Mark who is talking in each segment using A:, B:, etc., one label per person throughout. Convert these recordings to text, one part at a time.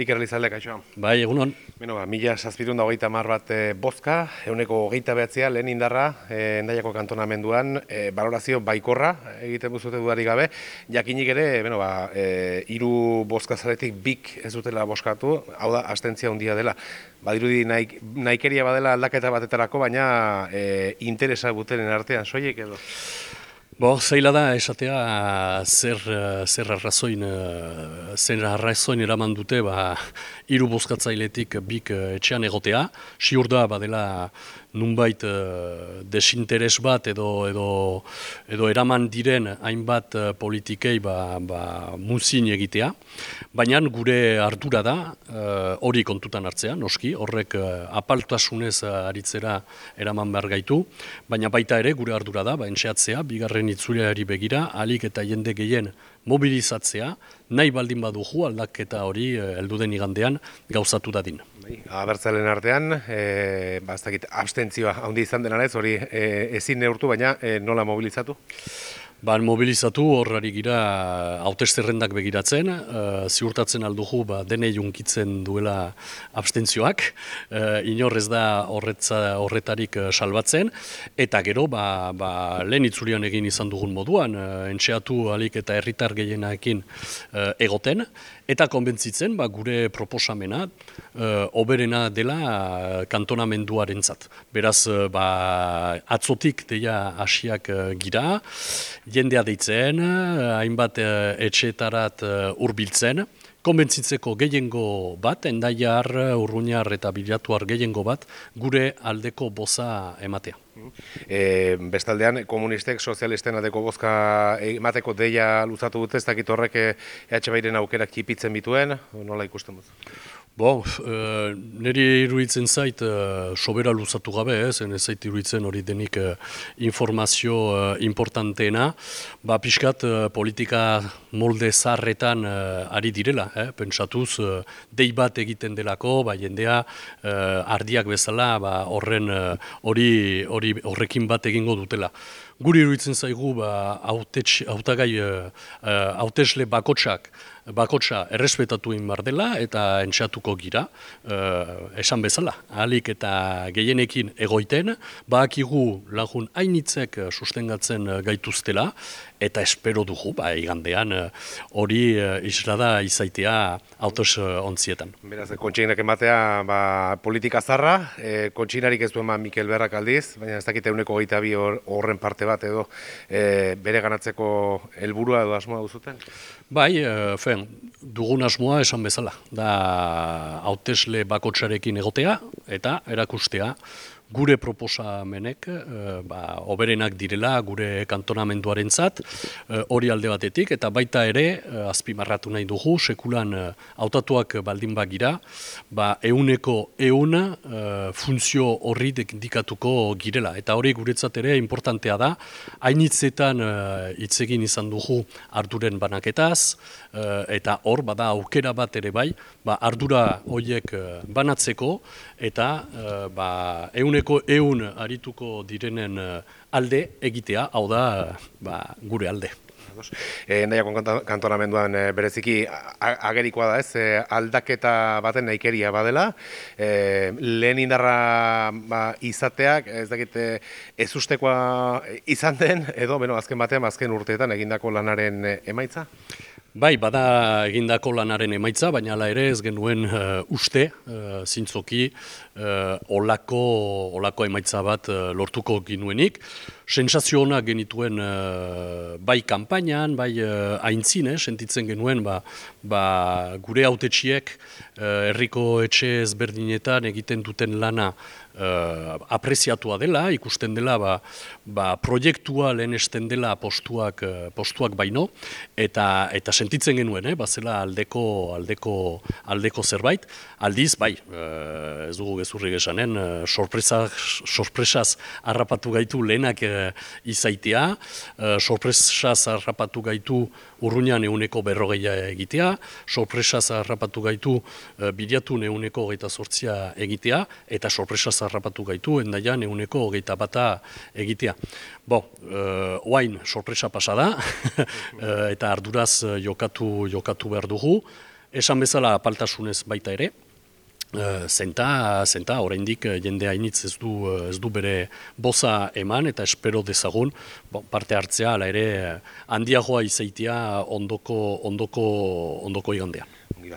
A: Iker Elizalde, kaixo.
B: Bai, egunon.
A: Beno, ba, mila saspirun da hogeita mar bat e, bozka, euneko hogeita behatzea, lehen indarra, e, endaiako kantonamenduan, e, balorazio baikorra egiten buzute dudari gabe, jakinik ere, beno, ba, e, iru bozka zaretik bik ez dutela boskatu, hau da, astentzia handia dela. Badirudi naik, naikeria badela aldaketa batetarako, baina e, interesa butenen artean, soiek edo?
B: Bo, zaila da esatea zer, zer arrazoin, zer arrazoin eraman dute ba, iru bozkatzailetik bik etxean egotea. Siur da, badela nunbait uh, desinteres bat edo, edo, edo eraman diren hainbat uh, politikei ba, ba, muzin egitea. Baina gure ardura da uh, hori kontutan hartzea, noski, horrek apaltasunez aritzera eraman behar gaitu. Baina baita ere gure ardura da, ba, entxeatzea, bigarren itzuleari begira, alik eta jende gehien mobilizatzea, nahi baldin badugu aldaketa hori heldu den igandean gauzatu dadin.
A: Abertzalen artean, e, ba, abstentzioa handi izan dena ez, hori e, ezin neurtu, baina e, nola mobilizatu?
B: Ba, mobilizatu horrari gira hautezterrendak begiratzen, uh, ziurtatzen aldugu ba, dene junkitzen duela abstentzioak, uh, inor ez da horretza, horretarik salbatzen, eta gero ba, ba, lehen itzulian egin izan dugun moduan, uh, entxeatu alik eta herritar gehienakin uh, egoten, eta konbentzitzen ba, gure proposamena uh, oberena dela uh, kantonamenduaren zat. Beraz, ba, atzotik deia hasiak uh, gira, jendea deitzen, hainbat uh, etxetarat uh, urbiltzen, konbentzitzeko gehiengo bat, endaiar, urruñar eta bilatuar gehiengo bat, gure aldeko boza ematea.
A: E, bestaldean, komunistek, sozialisten aldeko bozka emateko deia luzatu dute, ez dakit horrek EH Bairen aukerak kipitzen bituen, nola ikusten dut?
B: Bo, e, niri iruditzen zait e, sobera luzatu gabe, ez, ez zait iruditzen hori denik e, informazio e, importanteena, ba, pixkat e, politika molde zarretan e, ari direla, eh? pentsatuz, e, dei bat egiten delako, ba, jendea ardiak bezala, ba, horren hori hori horrekin bat egingo dutela. Guri iruditzen zaigu ba, hautagai hautesle bakotsak bakotsa errespetatu inbar dela eta entxatuko gira, esan bezala. Ahalik eta gehienekin egoiten, bakigu lagun hainitzek sustengatzen gaituztela, eta espero dugu, ba, igandean, hori islada izaitea autos ontzietan.
A: Beraz, kontxinak ematea ba, politika zarra, e, kontxinarik ez duen Mikel Berrak aldiz, baina ez dakite uneko gaita bi horren parte bat edo e, bere ganatzeko helburua edo asmoa duzuten?
B: Bai, e, fen, dugun asmoa esan bezala. Da hautesle bakotsarekin egotea eta erakustea gure proposamenek e, ba, oberenak direla gure kantonamenduaren zat, e, hori alde batetik, eta baita ere, e, azpimarratu nahi dugu, sekulan e, autatuak baldin bagira, ba, euneko euna e, funtzio horri dikatuko girela. Eta hori guretzat ere importantea da, hainitzetan hitz egin izan dugu arduren banaketaz, eta hor, bada aukera bat ere bai, ba, ardura horiek banatzeko, eta ba, euneko euneko eun arituko direnen eh, alde egitea, hau da ba, gure alde.
A: E, Endaiako kantonamenduan e, bereziki agerikoa da ez, e, aldaketa baten naikeria badela, e, lehen indarra ba, izateak, ez dakit ez ustekoa izan den, edo beno, azken batean, azken urteetan egindako lanaren emaitza?
B: Bai, bada egindako lanaren emaitza, baina ala ere ez genuen uh, uste, uh, zintzoki, uh, olako, olako emaitza bat uh, lortuko ginuenik. Sensazio genituen bai kanpainan, bai uh, aintzine, sentitzen genuen ba, ba, gure autetxiek uh, herriko etxe ezberdinetan egiten duten lana uh, apreziatua dela, ikusten dela ba, ba, proiektua lehen esten dela postuak, postuak baino, eta, eta sentitzen genuen, eh, bazela aldeko, aldeko, aldeko zerbait, aldiz, bai, eh, ez dugu gezurri gesanen, eh, sorpresaz, harrapatu gaitu lehenak eh, izaitea, sorpresaz harrapatu gaitu urruñan euneko berrogeia egitea, sorpresaz harrapatu gaitu bidiatu euneko hogeita sortzia egitea, eta sorpresaz harrapatu gaitu endaian euneko hogeita bata egitea. Bo, oain sorpresa pasada, eta arduraz jokatu, jokatu behar dugu, Esan bezala apaltasunez baita ere, zenta, zenta, oraindik jende hainitz ez du, ez du bere boza eman eta espero dezagun bon, parte hartzea, ala ere handiagoa izaitia ondoko, ondoko, ondoko igandea.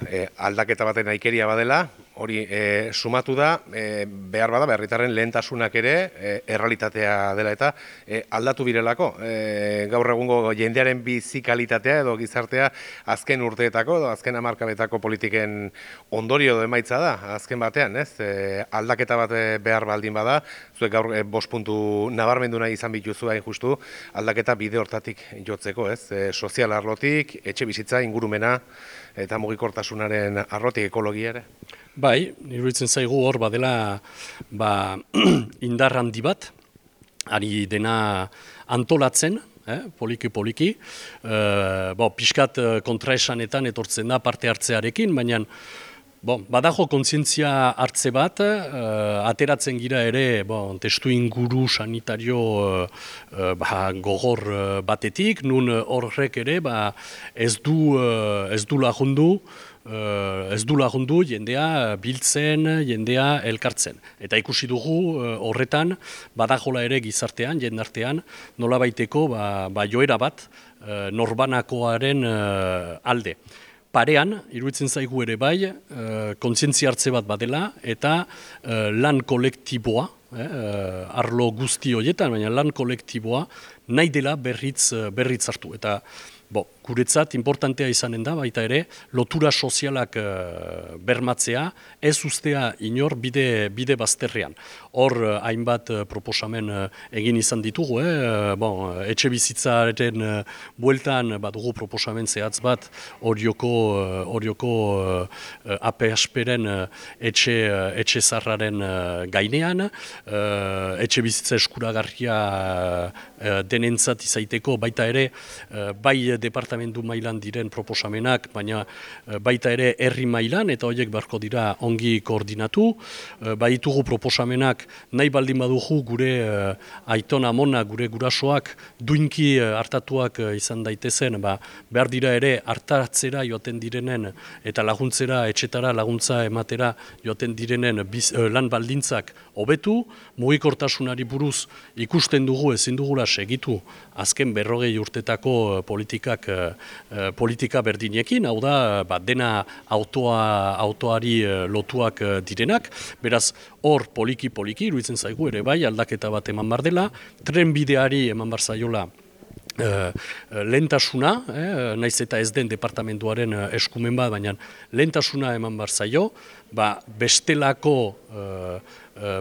A: E, aldaketa baten aikeria badela, hori e, sumatu da, e, behar bada, beharritarren lehentasunak ere, e, errealitatea dela eta e, aldatu birelako. E, gaur egungo jendearen bizikalitatea edo gizartea azken urteetako edo azken amarkabetako politiken ondorio emaitza da, azken batean, ez? E, aldaketa bat behar baldin bada, zuek gaur e, bost puntu nabarmendu nahi izan bituzu hain justu, aldaketa bide hortatik jotzeko, ez? E, sozial arlotik, etxe bizitza, ingurumena, eta mugikortasunaren arrotik ekologia ere.
B: Bai, iruditzen zaigu hor badela ba, indar handi bat, ari dena antolatzen, eh, poliki-poliki, eh, bo, pixkat eh, kontraesanetan etortzen da parte hartzearekin, baina Bon, badajo kontzientzia hartze bat, uh, ateratzen gira ere bon, testu inguru sanitario uh, ba, gogor batetik, nun horrek ere ba, ez du, uh, ez du lagundu, Uh, ez du lagundu jendea biltzen, jendea elkartzen. Eta ikusi dugu horretan, badajola ere gizartean, jendartean, nola baiteko ba, ba joera bat uh, norbanakoaren alde parean, iruditzen zaigu ere bai, uh, kontzientzia hartze bat badela, eta uh, lan kolektiboa, uh, arlo guzti horietan, baina lan kolektiboa, nahi dela berriz, berriz hartu. Eta Bo, guretzat, importantea izanen da, baita ere, lotura sozialak uh, bermatzea, ez ustea inor bide, bide bazterrean. Hor, uh, hainbat uh, proposamen egin izan ditugu, eh? bon, etxe bizitzaren bueltan, bat dugu proposamen zehatz bat, horioko uh, APHP-ren etxe, etxe zarraren gainean, etxe bizitza eskuragarria denentzat izaiteko, baita ere, bai departamentu mailan diren proposamenak, baina eh, baita ere herri mailan, eta horiek beharko dira ongi koordinatu. Eh, baitugu proposamenak nahi baldin badugu gure uh, aitona mona, gure gurasoak duinki hartatuak izan daitezen, ba, behar dira ere hartatzera joaten direnen eta laguntzera, etxetara laguntza ematera joaten direnen biz, lan baldintzak hobetu, mugikortasunari buruz ikusten dugu ezin dugula segitu azken berrogei urtetako politika politikak, eh, eh, politika berdinekin, hau da, ba, dena autoa, autoari eh, lotuak direnak, beraz, hor poliki-poliki, iruditzen zaigu ere bai, aldaketa bat eman bar dela, trenbideari eman bar zaiola, Uh, lentasuna, eh, naiz eta ez den departamentuaren eskumen bat, baina lentasuna eman bar zaio, ba, bestelako uh,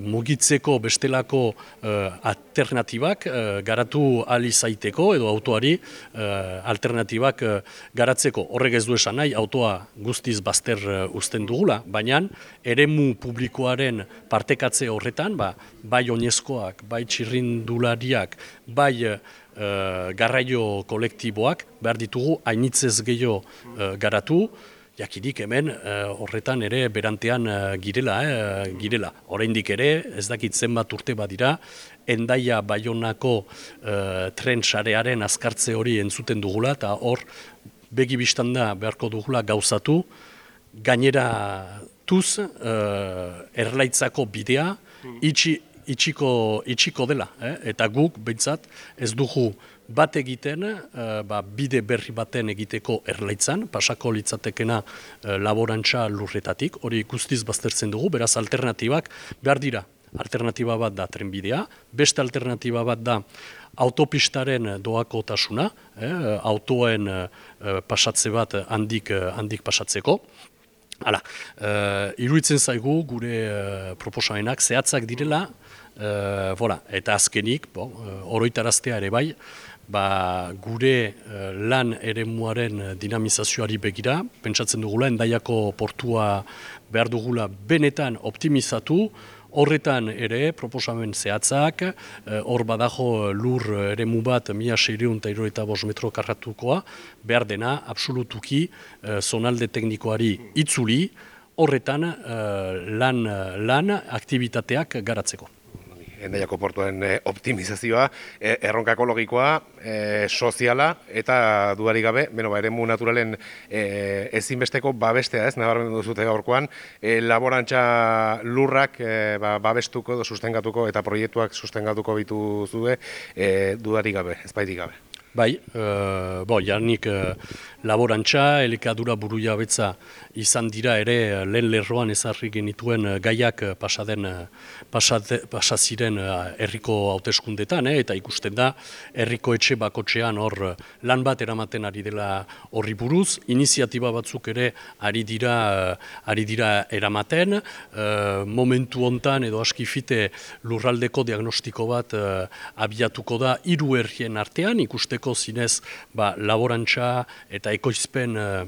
B: mugitzeko bestelako uh, alternatibak uh, garatu ali zaiteko edo autoari alternatibak garatzeko. Horrek ez du esan nahi, autoa guztiz bazter uzten dugula, baina eremu publikoaren partekatze horretan, ba, bai oinezkoak, bai txirrindulariak, bai garraio kolektiboak, behar ditugu hainitzez gehiago garatu, jakidik hemen uh, horretan ere berantean uh, girela, eh, girela. Oraindik ere, ez dakit zenbat urte badira, endaia baionako uh, tren sarearen azkartze hori entzuten dugula, eta hor begi da beharko dugula gauzatu, gainera tuz uh, erlaitzako bidea, itxi, itxiko, itxiko dela, eh? eta guk, behintzat, ez dugu bat egiten, uh, ba, bide berri baten egiteko erlaitzan, pasako litzatekena uh, laborantza lurretatik, hori guztiz baztertzen dugu, beraz alternatibak behar dira. Alternatiba bat da trenbidea, beste alternatiba bat da autopistaren doako tasuna, eh, autoen uh, pasatze bat handik, handik pasatzeko. Hala, uh, iruditzen zaigu gure uh, proposamenak zehatzak direla, uh, eta azkenik, uh, oroitaraztea ere bai, ba, gure lan eremuaren dinamizazioari begira, pentsatzen dugula, endaiako portua behar dugula benetan optimizatu, Horretan ere, proposamen zehatzak, eh, hor badajo lur eremu bat mila seireun eta bos metro karratukoa, behar dena, absolutuki, zonalde teknikoari itzuli, horretan lan, lan aktivitateak garatzeko.
A: Endaiako portuen e, optimizazioa, e, erronka ekologikoa, e, soziala eta dudarik gabe, beno, ba, eremu naturalen e, ezinbesteko babestea, ez, nabarmendu duzute gaurkoan, e, laborantza lurrak e, ba, babestuko sustengatuko eta proiektuak sustengatuko bitu zue, e, dudarik gabe, ezbairik gabe.
B: Bai, uh, bo, jarnik uh, laborantza, elikadura buru jabetza izan dira ere uh, lehen lerroan ezarri genituen gaiak pasaden, pasade, pasaziren herriko hauteskundetan, eh, eta ikusten da herriko etxe bakotxean hor lan bat eramaten ari dela horri buruz, iniziatiba batzuk ere ari dira, ari dira eramaten, uh, momentu hontan edo askifite lurraldeko diagnostiko bat uh, abiatuko da hiru herrien artean, ikusteko zinez ba, laborantza eta ekoizpen uh,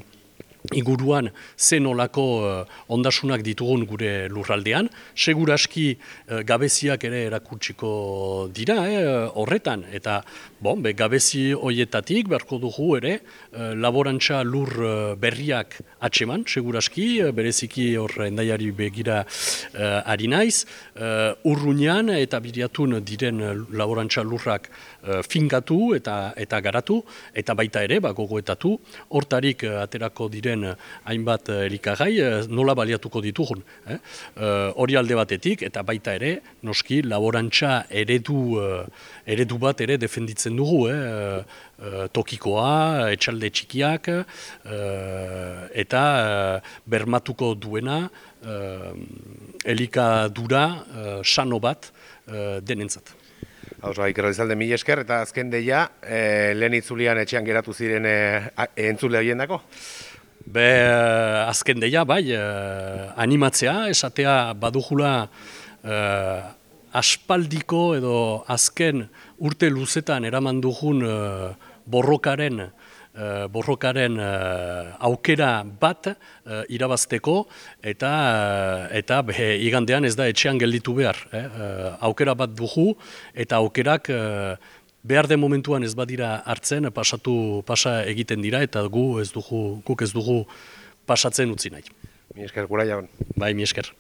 B: inguruan zen olako uh, ondasunak ditugun gure lurraldean. Seguraski uh, gabeziak ere erakutsiko dira eh, horretan. Eta bon, be, gabezi hoietatik beharko dugu ere uh, laborantza lur uh, berriak atseman, seguraski, uh, bereziki hor endaiari begira uh, ari naiz. Uh, urruñan eta biriatun diren laborantza lurrak finkatu eta eta garatu, eta baita ere, ba, gogoetatu, hortarik uh, aterako diren hainbat elikagai nola baliatuko ditugun. Eh? Hori alde batetik eta baita ere noski laborantza eredu, eredu bat ere defenditzen dugu. Eh? Tokikoa, etxalde txikiak eta bermatuko duena elikadura sano bat denentzat.
A: Hau, Iker Rizalde, mila esker, eta azken deia, e, lehen itzulian etxean geratu ziren e, entzule horien dako?
B: Be, azken deia, bai, animatzea, esatea badujula eh, aspaldiko edo azken urte luzetan eraman dugun eh, borrokaren, eh, borrokaren eh, aukera bat eh, irabazteko eta eta be, igandean ez da etxean gelditu behar. Eh? Aukera bat dugu eta aukerak eh, behar den momentuan ez badira hartzen, pasatu pasa egiten dira eta gu ez dugu, guk ez dugu pasatzen utzi nahi.
A: Mi esker, gura jaun.
B: Bai, mi esker.